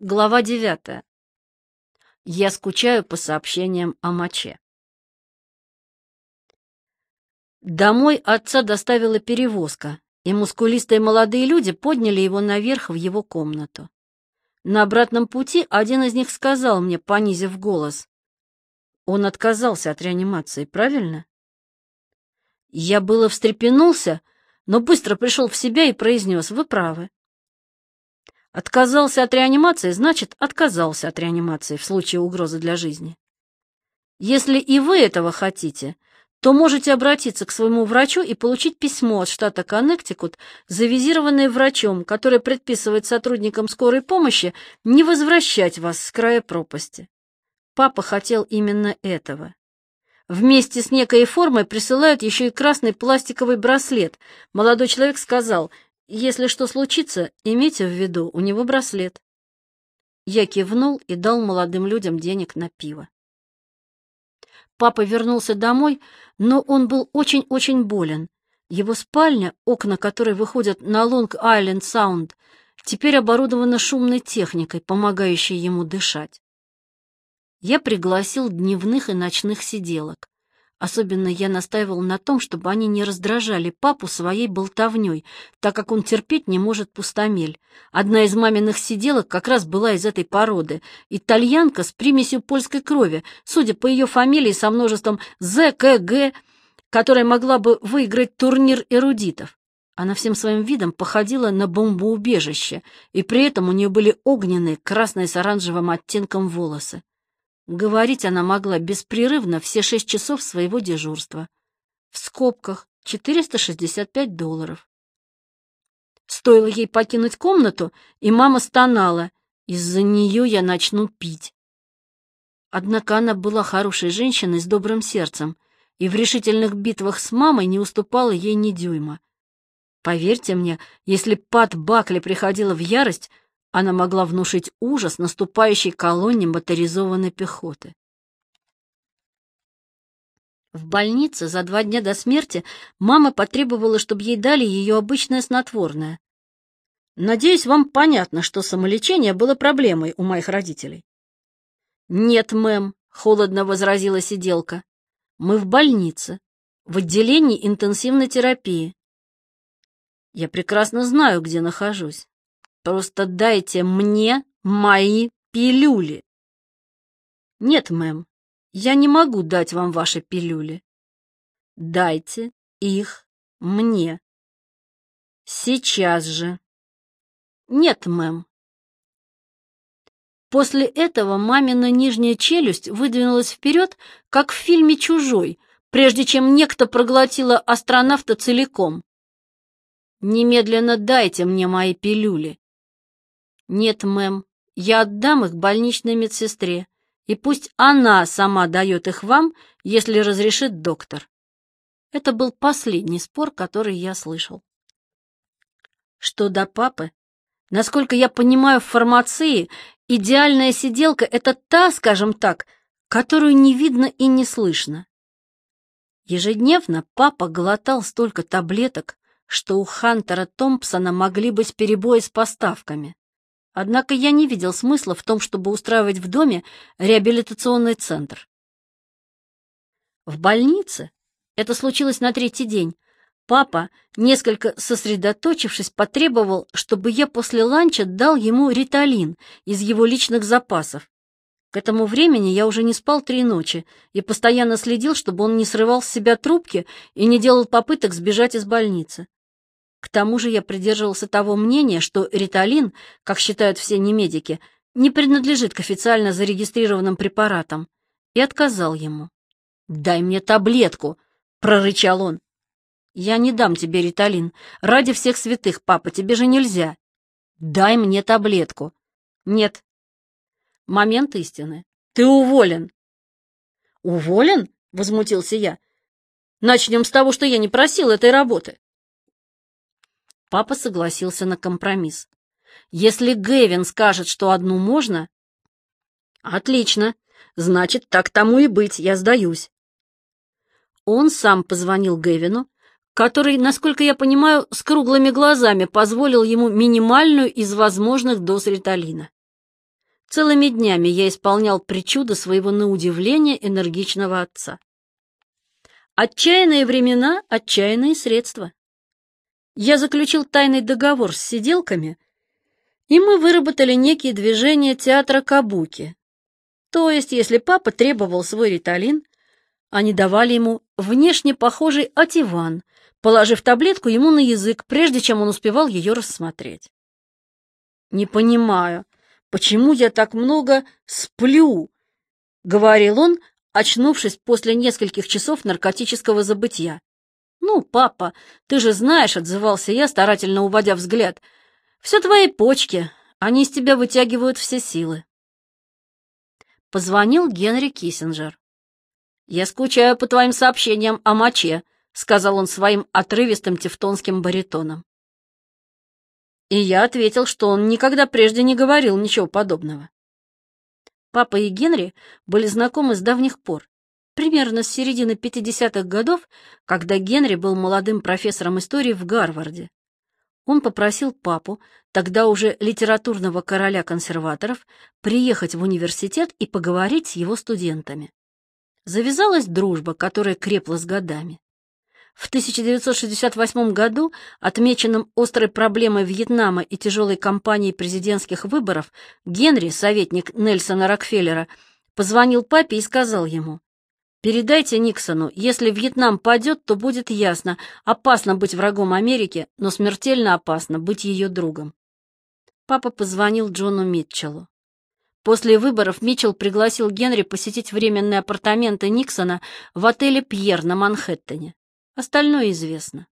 Глава девятая. Я скучаю по сообщениям о моче. Домой отца доставила перевозка, и мускулистые молодые люди подняли его наверх в его комнату. На обратном пути один из них сказал мне, понизив голос, он отказался от реанимации, правильно? Я было встрепенулся, но быстро пришел в себя и произнес, вы правы. Отказался от реанимации, значит, отказался от реанимации в случае угрозы для жизни. Если и вы этого хотите, то можете обратиться к своему врачу и получить письмо от штата Коннектикут, завизированное врачом, которое предписывает сотрудникам скорой помощи не возвращать вас с края пропасти. Папа хотел именно этого. Вместе с некой формой присылают еще и красный пластиковый браслет. Молодой человек сказал, если что случится, имейте в виду, у него браслет. Я кивнул и дал молодым людям денег на пиво. Папа вернулся домой, но он был очень-очень болен. Его спальня, окна которой выходят на Лонг-Айленд-Саунд, теперь оборудована шумной техникой, помогающей ему дышать. Я пригласил дневных и ночных сиделок. Особенно я настаивал на том, чтобы они не раздражали папу своей болтовней, так как он терпеть не может пустомель. Одна из маминых сиделок как раз была из этой породы. Итальянка с примесью польской крови, судя по ее фамилии со множеством ЗКГ, которая могла бы выиграть турнир эрудитов. Она всем своим видом походила на бомбоубежище, и при этом у нее были огненные, красные с оранжевым оттенком волосы. Говорить она могла беспрерывно все шесть часов своего дежурства. В скобках 465 долларов. Стоило ей покинуть комнату, и мама стонала. Из-за нее я начну пить. Однако она была хорошей женщиной с добрым сердцем, и в решительных битвах с мамой не уступала ей ни дюйма. Поверьте мне, если Пат Бакли приходила в ярость, она могла внушить ужас наступающей колонне моторизованной пехоты. В больнице за два дня до смерти мама потребовала, чтобы ей дали ее обычное снотворное. Надеюсь, вам понятно, что самолечение было проблемой у моих родителей. «Нет, мэм», — холодно возразила сиделка. «Мы в больнице, в отделении интенсивной терапии. Я прекрасно знаю, где нахожусь. Просто дайте мне мои пилюли. Нет, мэм, я не могу дать вам ваши пилюли. Дайте их мне. Сейчас же. Нет, мэм. После этого мамина нижняя челюсть выдвинулась вперед, как в фильме «Чужой», прежде чем некто проглотила астронавта целиком. «Немедленно дайте мне мои пилюли. «Нет, мэм, я отдам их больничной медсестре, и пусть она сама дает их вам, если разрешит доктор». Это был последний спор, который я слышал. Что до папы, насколько я понимаю в фармации, идеальная сиделка — это та, скажем так, которую не видно и не слышно. Ежедневно папа глотал столько таблеток, что у Хантера Томпсона могли быть перебои с поставками. Однако я не видел смысла в том, чтобы устраивать в доме реабилитационный центр. В больнице, это случилось на третий день, папа, несколько сосредоточившись, потребовал, чтобы я после ланча дал ему риталин из его личных запасов. К этому времени я уже не спал три ночи и постоянно следил, чтобы он не срывал с себя трубки и не делал попыток сбежать из больницы. К тому же я придерживался того мнения, что риталин, как считают все немедики, не принадлежит к официально зарегистрированным препаратам, и отказал ему. «Дай мне таблетку!» — прорычал он. «Я не дам тебе риталин. Ради всех святых, папа, тебе же нельзя. Дай мне таблетку». «Нет». «Момент истины. Ты уволен». «Уволен?» — возмутился я. «Начнем с того, что я не просил этой работы». Папа согласился на компромисс. Если Гэвин скажет, что одну можно... Отлично. Значит, так тому и быть, я сдаюсь. Он сам позвонил Гэвину, который, насколько я понимаю, с круглыми глазами позволил ему минимальную из возможных доз риталина. Целыми днями я исполнял причуды своего на удивление энергичного отца. Отчаянные времена, отчаянные средства. Я заключил тайный договор с сиделками, и мы выработали некие движения театра Кабуки. То есть, если папа требовал свой риталин, они давали ему внешне похожий ативан, положив таблетку ему на язык, прежде чем он успевал ее рассмотреть. «Не понимаю, почему я так много сплю?» — говорил он, очнувшись после нескольких часов наркотического забытья. «Ну, папа, ты же знаешь», — отзывался я, старательно уводя взгляд, — «все твои почки, они из тебя вытягивают все силы». Позвонил Генри Киссинджер. «Я скучаю по твоим сообщениям о моче», — сказал он своим отрывистым тевтонским баритоном. И я ответил, что он никогда прежде не говорил ничего подобного. Папа и Генри были знакомы с давних пор, примерно с середины 50-х годов, когда Генри был молодым профессором истории в Гарварде. Он попросил папу, тогда уже литературного короля консерваторов, приехать в университет и поговорить с его студентами. Завязалась дружба, которая крепла с годами. В 1968 году, отмеченным острой проблемой Вьетнама и тяжелой кампанией президентских выборов, Генри, советник Нельсона Рокфеллера, позвонил папе и сказал ему, «Передайте Никсону, если Вьетнам падет, то будет ясно, опасно быть врагом Америки, но смертельно опасно быть ее другом». Папа позвонил Джону Митчеллу. После выборов Митчелл пригласил Генри посетить временные апартаменты Никсона в отеле «Пьер» на Манхэттене. Остальное известно.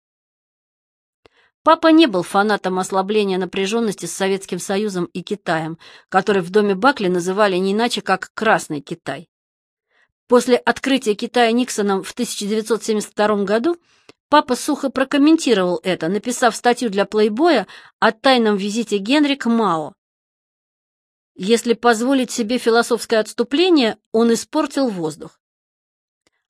Папа не был фанатом ослабления напряженности с Советским Союзом и Китаем, который в доме Бакли называли не иначе, как «Красный Китай». После открытия Китая Никсоном в 1972 году папа сухо прокомментировал это, написав статью для «Плейбоя» о тайном визите Генри к Мао, если позволить себе философское отступление, он испортил воздух.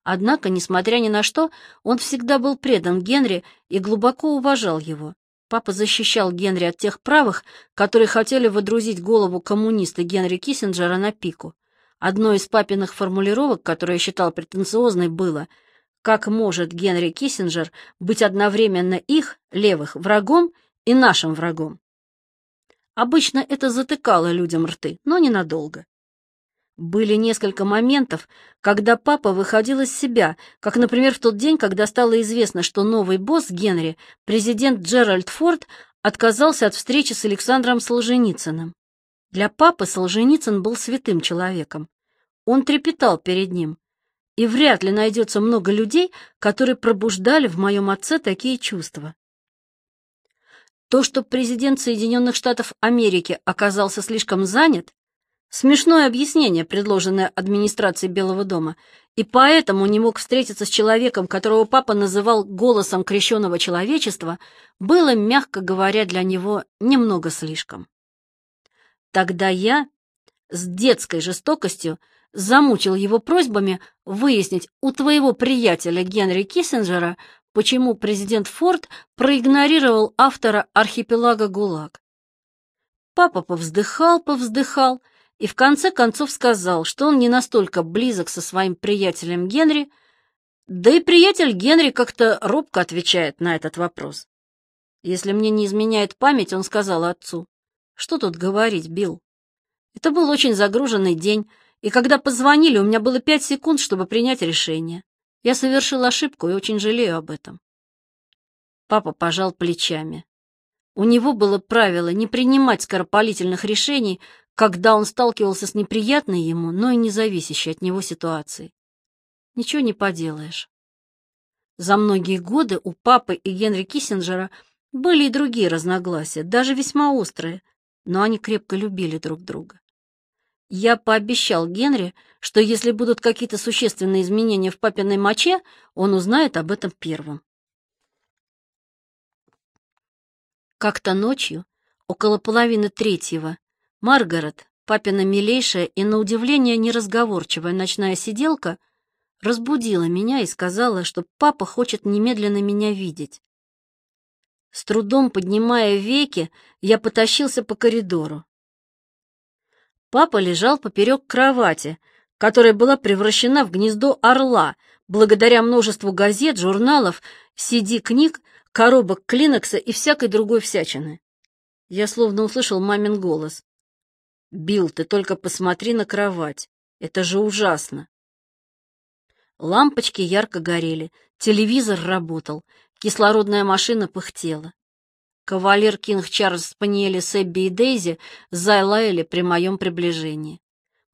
Однако, несмотря ни на что, он всегда был предан Генри и глубоко уважал его. Папа защищал Генри от тех правых, которые хотели водрузить голову коммуниста Генри Киссинджера на пику. Одной из папиных формулировок, которую я считал претенциозной, было «Как может Генри Киссинджер быть одновременно их, левых, врагом и нашим врагом?» Обычно это затыкало людям рты, но ненадолго. Были несколько моментов, когда папа выходил из себя, как, например, в тот день, когда стало известно, что новый босс Генри, президент Джеральд Форд, отказался от встречи с Александром Солженицыным. Для папы Солженицын был святым человеком. Он трепетал перед ним. И вряд ли найдется много людей, которые пробуждали в моем отце такие чувства. То, что президент Соединенных Штатов Америки оказался слишком занят, смешное объяснение, предложенное администрацией Белого дома, и поэтому не мог встретиться с человеком, которого папа называл голосом крещенного человечества, было, мягко говоря, для него немного слишком. Тогда я с детской жестокостью замучил его просьбами выяснить у твоего приятеля Генри Киссинджера, почему президент Форд проигнорировал автора «Архипелага ГУЛАГ». Папа повздыхал, повздыхал и в конце концов сказал, что он не настолько близок со своим приятелем Генри, да и приятель Генри как-то робко отвечает на этот вопрос. Если мне не изменяет память, он сказал отцу, что тут говорить, Билл. Это был очень загруженный день, и когда позвонили, у меня было пять секунд, чтобы принять решение. Я совершил ошибку и очень жалею об этом. Папа пожал плечами. У него было правило не принимать скоропалительных решений, когда он сталкивался с неприятной ему, но и независящей от него ситуацией. Ничего не поделаешь. За многие годы у папы и Генри Киссинджера были и другие разногласия, даже весьма острые, но они крепко любили друг друга. Я пообещал Генри, что если будут какие-то существенные изменения в папиной моче, он узнает об этом первым. Как-то ночью, около половины третьего, Маргарет, папина милейшая и, на удивление, неразговорчивая ночная сиделка, разбудила меня и сказала, что папа хочет немедленно меня видеть. С трудом поднимая веки, я потащился по коридору. Папа лежал поперек кровати, которая была превращена в гнездо орла благодаря множеству газет, журналов, CD-книг, коробок клинокса и всякой другой всячины. Я словно услышал мамин голос. «Билл, ты только посмотри на кровать. Это же ужасно!» Лампочки ярко горели, телевизор работал, кислородная машина пыхтела. Кавалер Кинг Чарльз Спаниели Себби и Дейзи зайлаяли при моем приближении.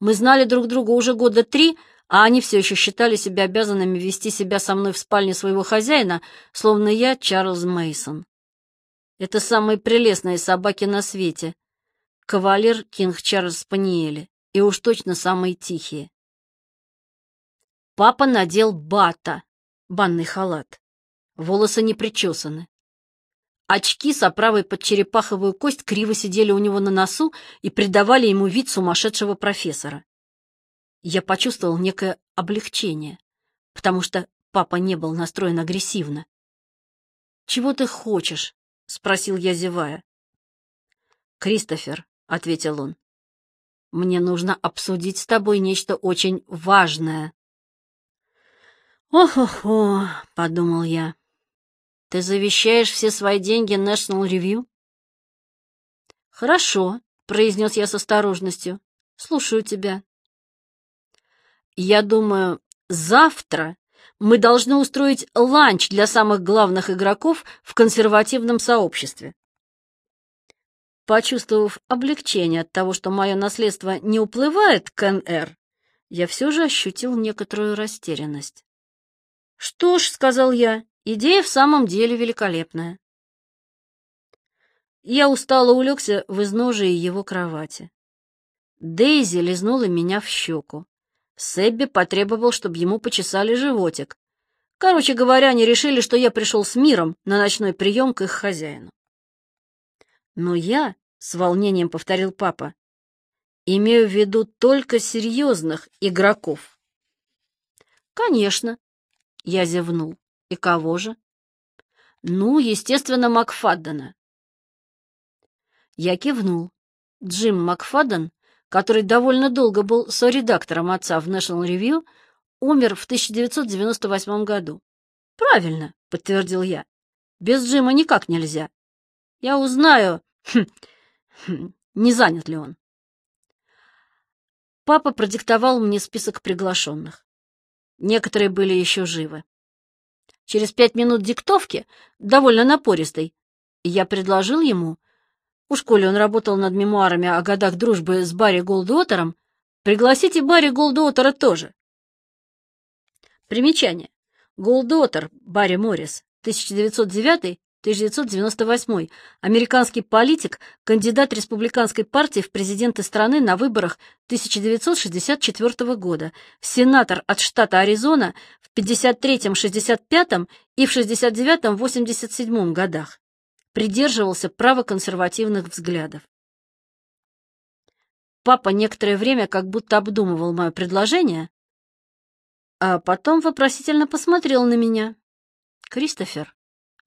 Мы знали друг друга уже года три, а они все еще считали себя обязанными вести себя со мной в спальне своего хозяина, словно я Чарльз Мейсон. Это самые прелестные собаки на свете. Кавалер Кинг Чарльз Спаниели. И уж точно самые тихие. Папа надел бата, банный халат. Волосы не причесаны. Очки с оправой под черепаховую кость криво сидели у него на носу и придавали ему вид сумасшедшего профессора. Я почувствовал некое облегчение, потому что папа не был настроен агрессивно. «Чего ты хочешь?» — спросил я, зевая. «Кристофер», — ответил он, — «мне нужно обсудить с тобой нечто очень важное». «Ох-охо», — подумал я, ты завещаешь все свои деньги National Review? Хорошо, произнес я с осторожностью. Слушаю тебя. Я думаю, завтра мы должны устроить ланч для самых главных игроков в консервативном сообществе. Почувствовав облегчение от того, что мое наследство не уплывает к НР, я все же ощутил некоторую растерянность. «Что ж», — сказал я, Идея в самом деле великолепная. Я устало улегся в изножии его кровати. Дейзи лизнула меня в щеку. Себби потребовал, чтобы ему почесали животик. Короче говоря, они решили, что я пришел с миром на ночной прием к их хозяину. Но я, с волнением повторил папа, имею в виду только серьезных игроков. Конечно, я зевнул. И кого же? Ну, естественно, Макфаддена. Я кивнул. Джим Макфадден, который довольно долго был соредактором отца в National Review, умер в 1998 году. Правильно, подтвердил я. Без Джима никак нельзя. Я узнаю, хм, хм, не занят ли он. Папа продиктовал мне список приглашенных. Некоторые были еще живы. Через пять минут диктовки, довольно напористой, я предложил ему, у школе он работал над мемуарами о годах дружбы с Барри Голдуотером, пригласите Барри Голдуотера тоже. Примечание. Голдуотер Барри Моррис, 1909 1998. Американский политик, кандидат республиканской партии в президенты страны на выборах 1964 года, сенатор от штата Аризона в 53-м, 65-м и в 69-м, 87 годах. Придерживался правоконсервативных взглядов. Папа некоторое время как будто обдумывал мое предложение, а потом вопросительно посмотрел на меня. «Кристофер, —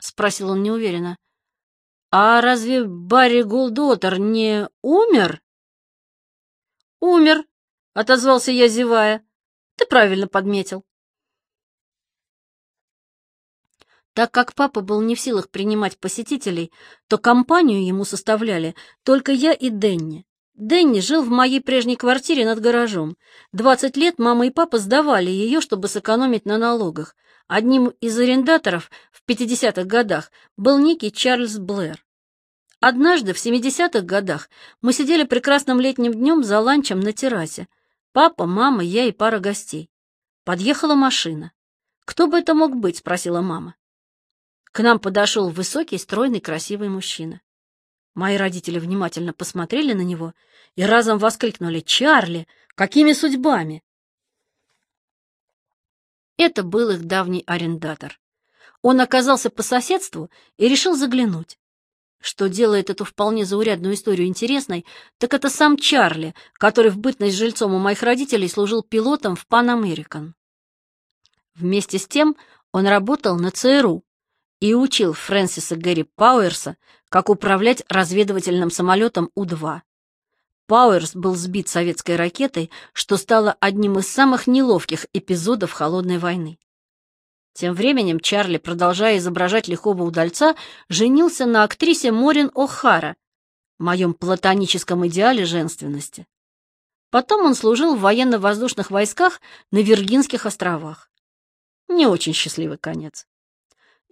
спросил он неуверенно. «А разве Барри Голдотер не умер?» «Умер», — отозвался я, зевая. «Ты правильно подметил». Так как папа был не в силах принимать посетителей, то компанию ему составляли только я и Денни. Денни жил в моей прежней квартире над гаражом. Двадцать лет мама и папа сдавали ее, чтобы сэкономить на налогах. Одним из арендаторов в 50-х годах был некий Чарльз Блэр. Однажды в 70-х годах мы сидели прекрасным летним днем за ланчем на террасе. Папа, мама, я и пара гостей. Подъехала машина. «Кто бы это мог быть?» — спросила мама. К нам подошел высокий, стройный, красивый мужчина. Мои родители внимательно посмотрели на него и разом воскликнули «Чарли! Какими судьбами?» Это был их давний арендатор. Он оказался по соседству и решил заглянуть. Что делает эту вполне заурядную историю интересной, так это сам Чарли, который в бытность жильцом у моих родителей служил пилотом в Pan American. Вместе с тем он работал на ЦРУ и учил Фрэнсиса Гэри Пауэрса, как управлять разведывательным самолетом У-2. Пауэрс был сбит советской ракетой, что стало одним из самых неловких эпизодов Холодной войны. Тем временем Чарли, продолжая изображать лихого удальца, женился на актрисе Морин О'Хара, моем платоническом идеале женственности. Потом он служил в военно-воздушных войсках на Виргинских островах. Не очень счастливый конец.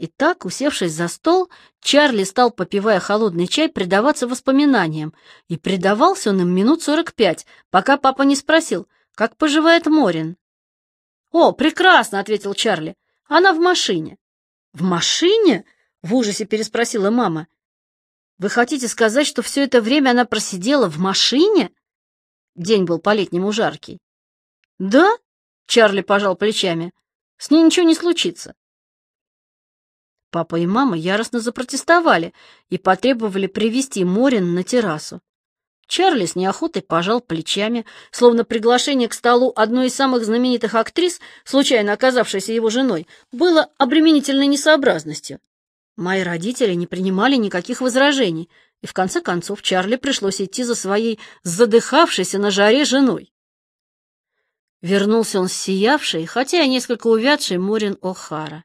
Итак, усевшись за стол, Чарли стал, попивая холодный чай, предаваться воспоминаниям, и предавался он им минут сорок пять, пока папа не спросил, как поживает Морин. «О, прекрасно!» — ответил Чарли. «Она в машине». «В машине?» — в ужасе переспросила мама. «Вы хотите сказать, что все это время она просидела в машине?» День был по-летнему жаркий. «Да?» — Чарли пожал плечами. «С ней ничего не случится». Папа и мама яростно запротестовали и потребовали привести Морин на террасу. Чарли с неохотой пожал плечами, словно приглашение к столу одной из самых знаменитых актрис, случайно оказавшейся его женой, было обременительной несообразностью. Мои родители не принимали никаких возражений, и в конце концов Чарли пришлось идти за своей задыхавшейся на жаре женой. Вернулся он сиявший, хотя и несколько увядший Морин О'Хара.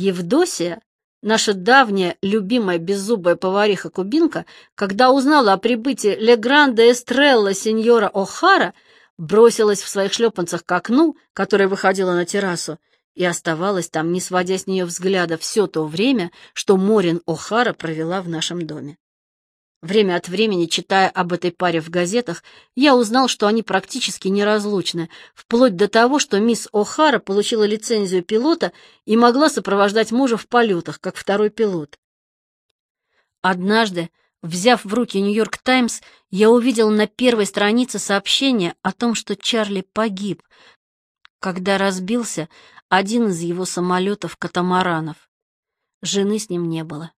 Евдосия, наша давняя любимая беззубая повариха-кубинка, когда узнала о прибытии Легранда Эстрелла сеньора О'Хара, бросилась в своих шлепанцах к окну, которое выходило на террасу, и оставалась там, не сводя с нее взгляда все то время, что Морин О'Хара провела в нашем доме. Время от времени, читая об этой паре в газетах, я узнал, что они практически неразлучны, вплоть до того, что мисс О'Хара получила лицензию пилота и могла сопровождать мужа в полетах, как второй пилот. Однажды, взяв в руки «Нью-Йорк Таймс», я увидел на первой странице сообщение о том, что Чарли погиб, когда разбился один из его самолетов-катамаранов. Жены с ним не было.